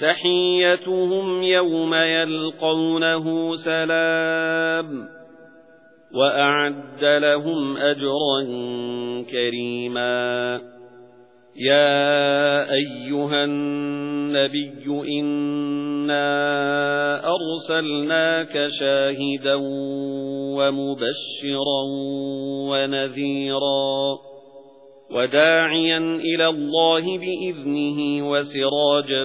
تَحِيَّتُهُمْ يَوْمَ يَلْقَوْنَهُ سَلَامٌ وَأَعَدَّ لَهُمْ أَجْرًا كَرِيمًا. يَا أَيُّهَا النَّبِيُّ إِنَّا أَرْسَلْنَاكَ شَاهِدًا وَمُبَشِّرًا وَنَذِيرًا وَدَاعِيًا إِلَى اللَّهِ بِإِذْنِهِ وَسِرَاجًا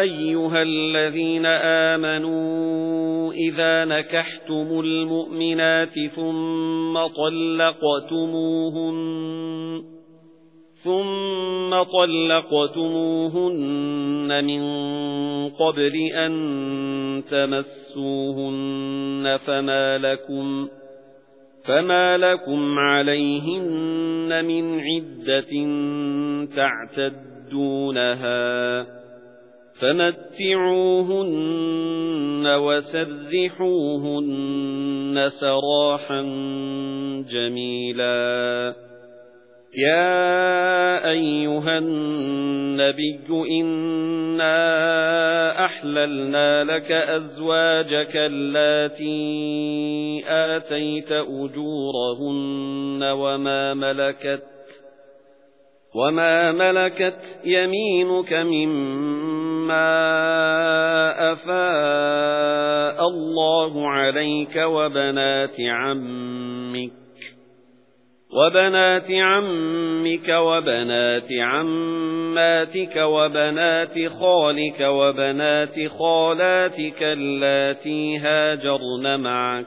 أَيُّهَا الَّذِينَ آمَنُوا إِذَا نَكَحْتُمُ الْمُؤْمِنَاتِ ثُمَّ طَلَّقْتُمُوهُنَّ ثُمَّ طَلَّقْتُمُوهُنَّ مِن قَبْلِ أَن تَمَسُّوهُنَّ فَمَا لَكُمْ فَمَا لَكُمْ عَلَيْهِنَّ مِنْ عِدَّةٍ تَعْتَدُّونَ تُؤْتُونَهَا فَمَتِّعُوهُنَّ وَسَرِّحُوهُنَّ سَرَاحًا جَمِيلًا. يَا أَيُّهَا النَّبِيُّ إِنَّا أَحْلَلْنَا لَكَ أَزْوَاجَكَ اللَّاتِي آتَيْتَ أُجُورَهُنَّ وَمَا مَلَكَتْ وَمَا مَلَكَتْ يَمِينُكَ مِمَّا أَفَاءَ اللَّهُ عَلَيْكَ وَبَنَاتِ عَمِّكَ وَبَنَاتِ عَمِّكَ وَبَنَاتِ عَمَّاتِكَ وَبَنَاتِ خَالِكَ وَبَنَاتِ خَالَاتِكَ اللَّاتِي هَاجَرْنَ مَعَكَ